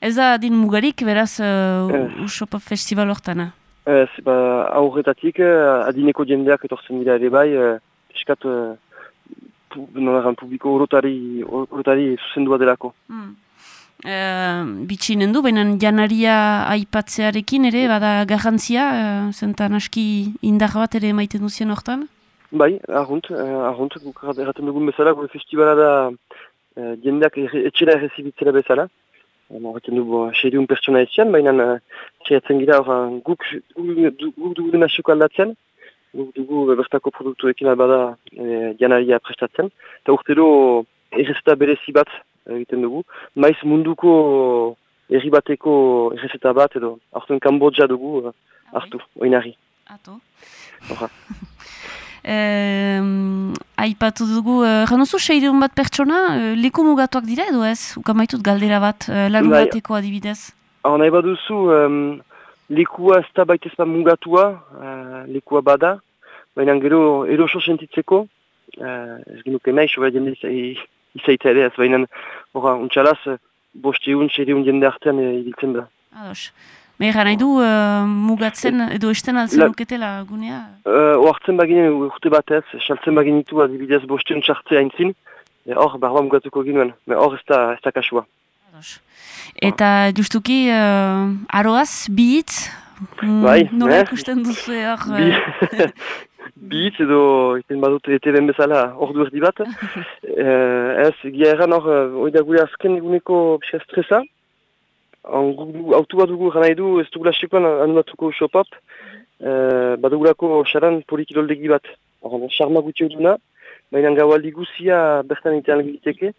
Ez da din mugarik, beraz, uh, Ez. Usop Festival hortana. Ez, ba, aurretatik, adineko jendeak etortzen dira ere bai, pu, nonaran, publiko orotari, orotari zuzendua delako. Mm. Uh, bitxinen du, baina janaria aipatzearekin ere, bada garrantzia, uh, zentan aski indar bat ere maiten duzien hortan? Bai, arrunt, eh, arrunt, guk erraten dugun bezala, gure festivala da eh, jendeak erre- etxera errezibitzera bezala. Horretzen du, seireun pertsona etxean, baina uh, seiatzen gira hor, guk, guk, dugu dena xoko aldatzen, guk dugu eh, bertako produktuekin albada eh, janaria prestatzen, eta urtero errezeta berezi bat egiten dugu. Maiz munduko herri bateko errezeta bat, edo aurten Kambodja dugu hartu, oinari. Ato. [LAUGHS] Um, aipatu dugu, uh, janozu seireun bat pertsona, uh, leku mugatuak dira edo ez? Ukamaitut galdera bat, uh, larun Bai. bateko adibidez. Hor nahi baduzu, um, lekua ez da baita ez ba mugatua, uh, lekua bada, baina gero eroso sentitzeko, uh, ez genuke nahi, soba jende izai- izaita ere ez, baina horra, untxalaz, uh, bosteun, sereun jende artean uh, ibiltzen da. Ados. Mera nahi du, uh, mugatzen edo esten altzen La- luketela gunea? Uh, Oartzen baginen urte batez, saltzen baginitu adibidez bosteun txartzea aintzin, e, hor barba mugatuko ginuen, me hor ez da, ez da kasua. Eta justuki, uh, aroaz, bihitz? Mm, Bai, Nola eh? ikusten duzu hor? Bi, [LAUGHS] uh, bihitz edo iten badut eteben bezala ordu erdi bat. [LAUGHS] eh, ez, gia erran hor, eh, hori da gure azken eguneko stresa. Guk dugu- dugu gana edu, ez dugula sekoan animatuko shop-up. Eh, badugulako xaran polikiroldegi bat. Hor, xarma gutxi duna, baina gaualdi guzia bertan itean egiteke.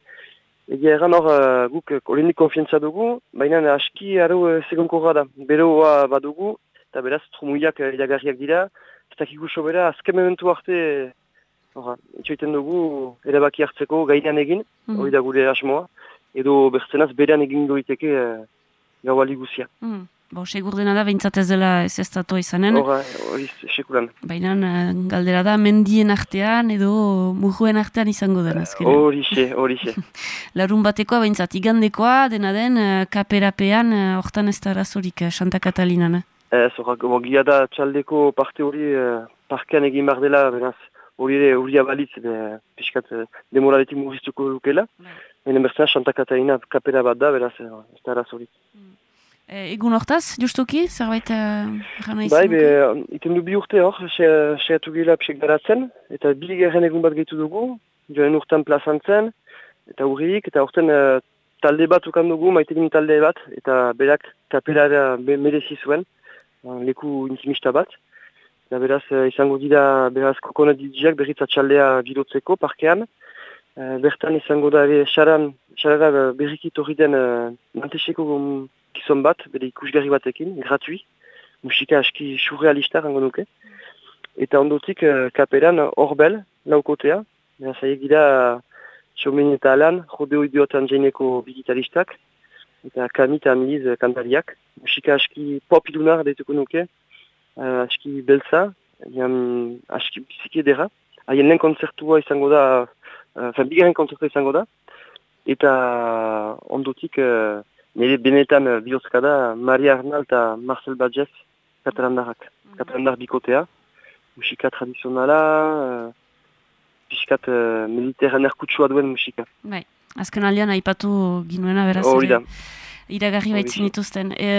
Egia erran hor, eh, guk eh, olenik konfientza dugu, baina aski aro uh, segonkorra da. Beroa badugu, eta beraz trumuiak uh, iragarriak dira, ez dakigu sobera, azken momentu arte, horra, itxoiten dugu, erabaki hartzeko gainean egin, Mhm. hori da gure asmoa, edo bertzenaz berean egin doiteke uh, gauali guzia. Mm. Bo, segur dena da, behintzat ez dela ez ez izanen. Hora, hori sekuran. Baina eh, galdera da, mendien artean edo murruen artean izango den azkenean. Horixe, horixe. [LAUGHS] Larun batekoa, behintzat, igandekoa, dena den, eh, kaperapean, eh, hortan ez da arazorik, eh, Santa Katalinan. eh? Ez, horrak, bo, gila da txaldeko parte hori eh, parkean egin behar dela, beraz, hori ere hori abalitz, be, piskat, eh, demoraletik mugiztuko dukela. Baina bertzen, Santa Katalina kapera bat da, beraz, eh, ez da arazorik. Eh, egun hortaz, justuki, zerbait uh, gana Bai, izan? be, iten du bi urte hor, se- saiatu gila pixek garatzen, eta bi gerren egun bat gehitu dugu, joan urtean plazan zen, eta urrik, eta urten eh, talde bat ukan dugu, maitegin talde bat, eta berak kapelara be, merezi zuen, eh, leku intimista bat. Eta beraz, eh, izango dira, beraz, kokonat didiak berriz atxaldea girotzeko parkean. Eh, bertan izango da ere xaran, xarara berriki torri den uh, nanteseko um, gizon bat, bere ikusgarri batekin, gratui. Musika aski surrealista rango nuke. Eta ondotik uh, kaperan horbel, laukotea. Beraz, haiek Txomen eta Alan, rodeo idiotan jaineko digitalistak. Eta Kami eta Amiliz eh, kantariak. Musika aski pop ilunar deituko nuke. Uh, aski beltza, aski biziki edera. Haien lehen konzertua izango da, uh, fen bigarren konzertua izango da. Eta ondotik, uh, nire benetan uh, bihozka da, Maria Arnal eta Marcel Badjez, katalandarrak. Katalandar bikotea. Musika tradizionala, uh, piskat uh, mediterraner kutsua duen musika. Bai, azken aldean aipatu ginuena beraz. Hori da. Iragarri baitzen dituzten. E,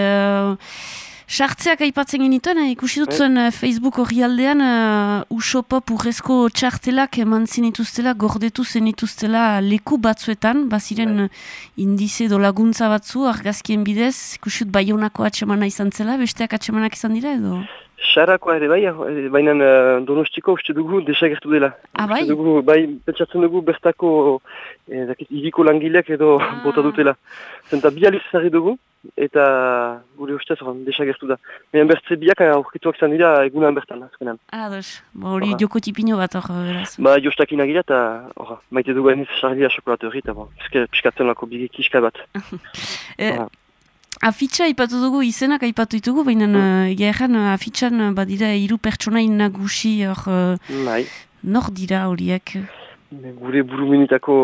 Sartzeak aipatzen genituen, eh, ikusi dut Bai. zuen eh, Facebook horri aldean, uh, usopop urrezko txartelak eman zinituztela, gordetu zenituztela leku batzuetan, baziren eh, indize do laguntza batzu, argazkien bidez, ikusi dut baionako atxemana izan zela, besteak atxemanak izan dira edo? Xarakoa ere bai, eh, baina uh, donostiko uste dugu desagertu dela. Ah, bai? Uste dugu, bai, pentsatzen dugu bertako eh, dakit, iriko langileak edo bota dutela. Zenta bi aliz zarri dugu, eta gure ustez oran, desagertu da. Baina bertze biak aurkituak zan dira egunan bertan, azkenan. Ados, hori joko tipino bat hor, beraz. Ba, jostakin agira eta ora, maite dugu eniz sarri da xokolate hori, eta bon, piskatzen lako bigi kiska bat. [LAUGHS] E, afitxa aipatu dugu, izenak aipatu ditugu, baina mm. egia erran uh, afitxan uh, badira hiru pertsonain nagusi hor, uh, Bai. nor dira horiek? gure buruminitako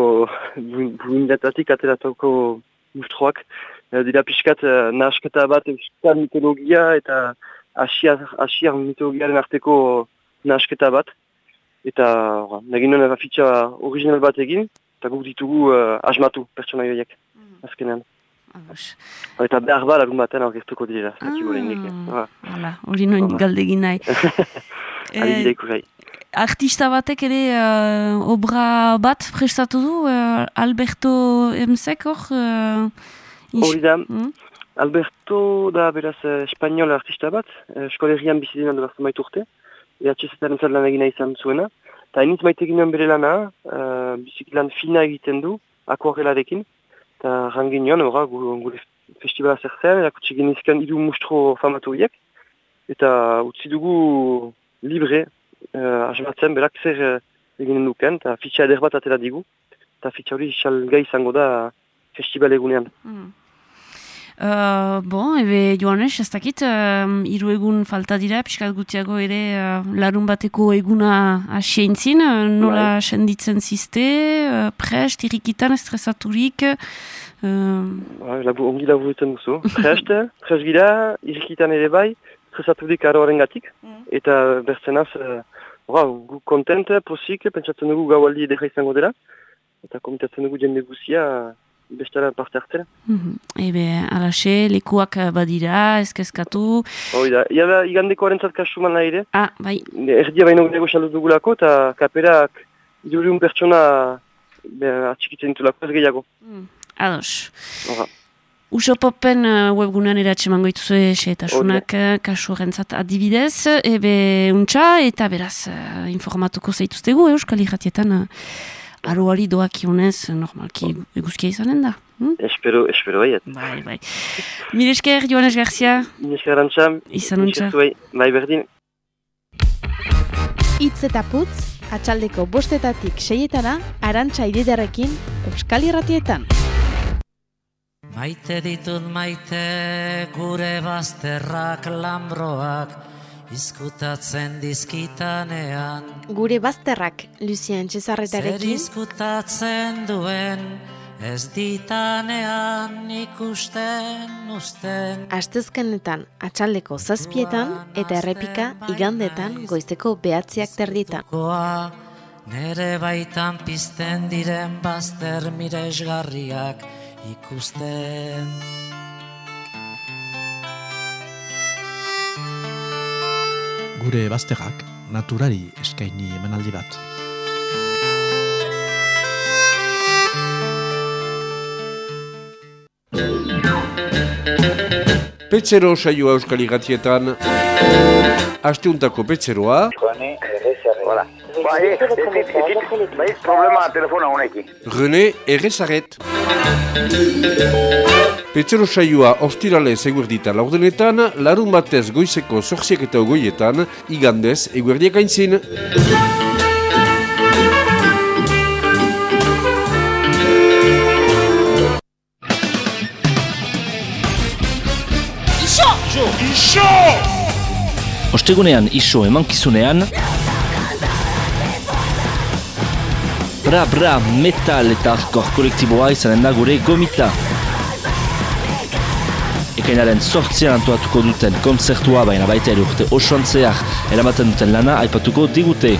buruminitatik ateratako mustroak eh, dira pixkat eh, nahasketa bat euskal mitologia eta asiar, asiar mitologiaren arteko nahasketa bat eta nagin nuen afitxa original bat egin eta guk ditugu uh, asmatu pertsona joiek azkenean eta behar ba lagun baten aurkeztuko direla zakigu Ah, Hala, hori noen galdegin nahi. [LAUGHS] Eh, ikusgai. artista batek ere uh, obra bat prestatu du, uh, Alberto Emsek hor? Uh, Hori da, Hmm? Alberto da beraz eh, espanol artista bat, eh, eskolegian bizi dena dela zumait urte, EHZ-aren zer lan egina izan zuena, eta hainitz maite ginen bere lana, uh, bizik lan fina egiten du, akuarelarekin, eta ranginean, ora, gu- gure festivala zer zen, erakutsi genizkan hiru mustro famatu horiek, eta utzi dugu libre, uh, asmatzen berak zer uh, eginen duken, eta fitxa eder bat atera digu, eta fitxa hori salgai izango da festival egunean. Hmm. Uh, bon, ebe Joanes, ez dakit, uh, hiru egun falta dira, pixkat gutiago ere uh, larun bateko eguna asientzin, uh, nola Bai. senditzen ziste, uh, prest, irikitan, estresaturik, uh, Ba, labu, ongi laburutzen duzu. [LAUGHS] Prest, prest gira, irikitan ere bai, tresaturik aroaren gatik. Eta bertzenaz, uh, ora, gu kontent, posik, pentsatzen dugu gaualdi edera izango dela. Eta komitatzen dugu jende guzia, bestara parte hartzen. mhm. ebe alaxe, lekuak uh, badira, ezkezkatu, Hoi da, ia da, igandeko harentzat kasuman nahi ere. ah, bai, Erdia baino gehiago saldu dugulako, eta kaperak iduriun pertsona be, atxikitzen ditulako ez gehiago. ados. Ora. Usopopen uh, webgunean ere atsemango dituzue xeetasunak uh, kasu horrentzat adibidez, ebe untxa eta beraz uh, informatuko zaituztegu eh, Euskal Irratietan uh, aroari doakionez normalki eguzkia izanen da. Hm? Espero, espero baiet. Bai, bai. Mire esker, Joanes Garzia. Inesker arantxa. Izan untxa. Zuei. Bai berdin. Itz eta putz, atxaldeko bostetatik seietana, arantxa ididarekin, Euskal Irratietan. Maite ditut maite gure bazterrak lambroak izkutatzen dizkitanean Gure bazterrak Lucien Zer Cesarretarekin izkutatzen duen ez ditanean ikusten usten Astezkenetan atxaldeko zazpietan eta errepika igandetan goizeko behatziak terditan. Nere baitan pizten diren bazter miresgarriak ikusten. Gure bazterrak naturari eskaini emanaldi bat. Petzero saioa euskal igatietan. Asteuntako petzeroa, Hola. Bai, ez dit, ez dit, bai, problema telefona honekin. René Errezaret. Petzero saioa ostirale eguerdita laurdenetan, larun batez goizeko zorziak eta ogoietan, igandez eguerdiak aintzin. Iso! Iso! Ostegunean iso emankizunean Bra bra metal eta hardcore kolektiboa izanen da gure gomita Ekainaren sortzean antoatuko duten kontzertua baina baita ere urte osoan zehar eramaten duten lana aipatuko digute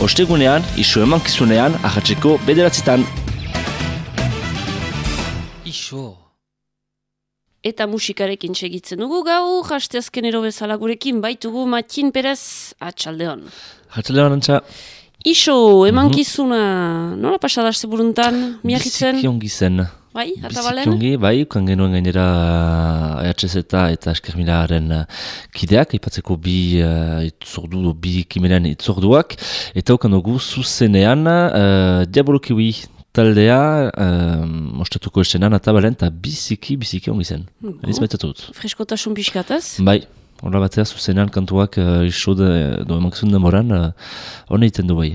Ostegunean, iso emankizunean, ahatzeko bederatzitan. Iso. Eta musikarekin segitzen dugu gau, jaste azkenero bezala gurekin baitugu Matin Perez atxaldeon. Hartzelean antza, Iso, emankizuna, nola pasada aste buruntan, miagitzen? biziki ongi zen. Bai, eta Biziki balen? ongi, bai, ukan genuen gainera EHZ eta eta Eskermilaren uh, kideak, ipatzeko bi uh, itzordu, bi kimenen itzorduak, eta ukan dugu zuzenean uh, Diabolokiwi taldea uh, mostatuko esenan eta balen, eta biziki, biziki ongi zen. Mhm. Eniz baitzatut. Freskotasun pixkataz? Bai, horra batzea zuzenean kantuak uh, iso de, do emankizun demoran, uh, hona egiten du bai.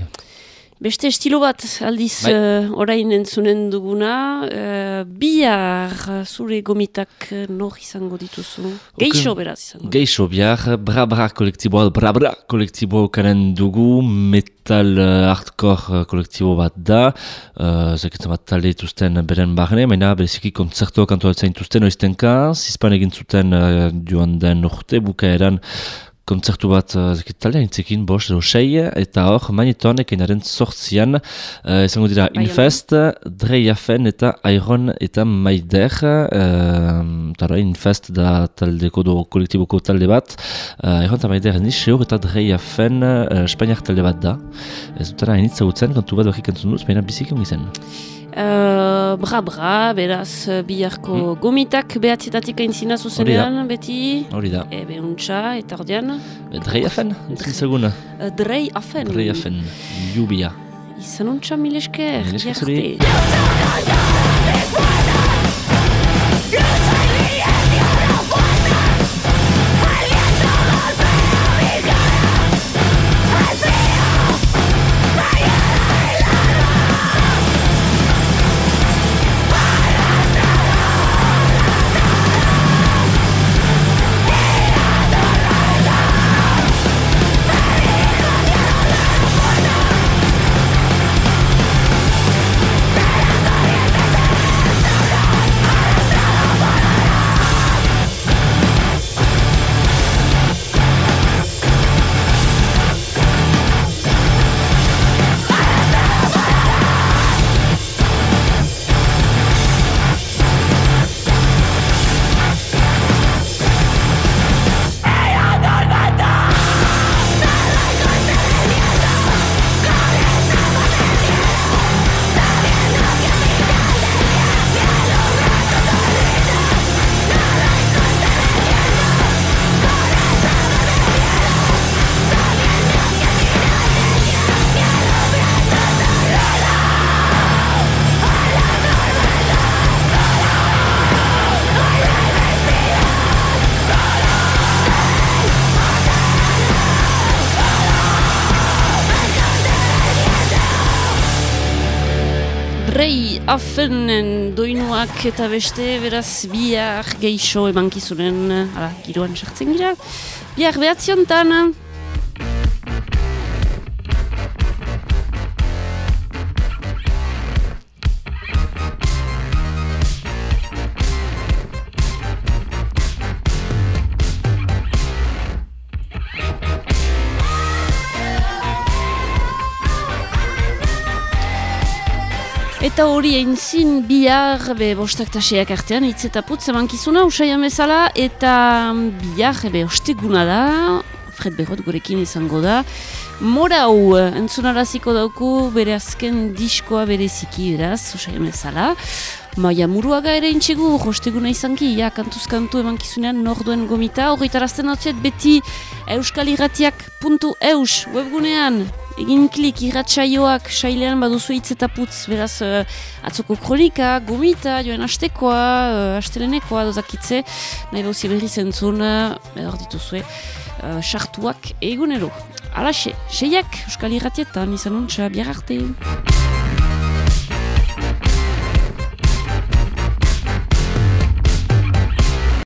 Beste estilo bat aldiz Bai. eh, orain entzunen duguna, uh, bihar zure gomitak eh, nor izango dituzu? Geixo beraz izango. Geixo bihar, bra bra kolektiboa, bra bra kolektibo karen dugu, metal uh, hardcore uh, kolektibo bat da, uh, zeketzen bat talde dituzten beren barne, baina bereziki kontzertuak antolatzen dituzten oiztenka, zizpan egin zuten uh, joan den urte bukaeran, kontzertu bat uh, zekit talde haintzekin, bost edo sei, eta hor, maneton ekenaren sortzian, uh, izango dira Bai, Infest, Dreiafen eta Iron eta Maider, uh, tara, Infest da taldeko do kolektiboko talde bat, uh, Iron eta Maider ni eta Dreiafen uh, Espainiak talde bat da. Ez dutara hainitza gutzen, kantu bat berrik entzun duz, baina biziki ongi zen. Uh, bra bra, beraz eh, biharko gomitak behatzetatik aintzina zuzenean, beti? Hori da. Ebe untxa, eta ordean? Dreiafen, entzun seguna. Drei afen. Dreiafen, Jubia. Izan untxa mil esker. Mil esker bihar zuri. Afenen doinuak eta beste, beraz, bihar geixo emankizunen, ala, giroan sartzen gira. Bihar behatziontan, Eta hori eintzin bihar, be, bostak taseak artean, hitz eta putz emankizuna, usai amezala, eta bihar, be, osteguna da, Fred Berrot gurekin izango da. Morau, entzunaraziko dauku, bere azken diskoa bere ziki beraz, usai amezala. Maia muruaga ere intxegu, hosteguna izanki, ja, kantuzkantu emankizunean norduen gomita, hori tarazten beti euskaliratiak.eus webgunean, egin klik irratsaioak sailean baduzu hitz eta putz, beraz uh, atzoko kronika, gomita, joan astekoa, uh, astelenekoa dozakitze, nahi dauzi berri zentzun, uh, dituzue, uh, sartuak egunero. Alaxe, seiak, Euskal Irratietan, izan untxa, biar arte.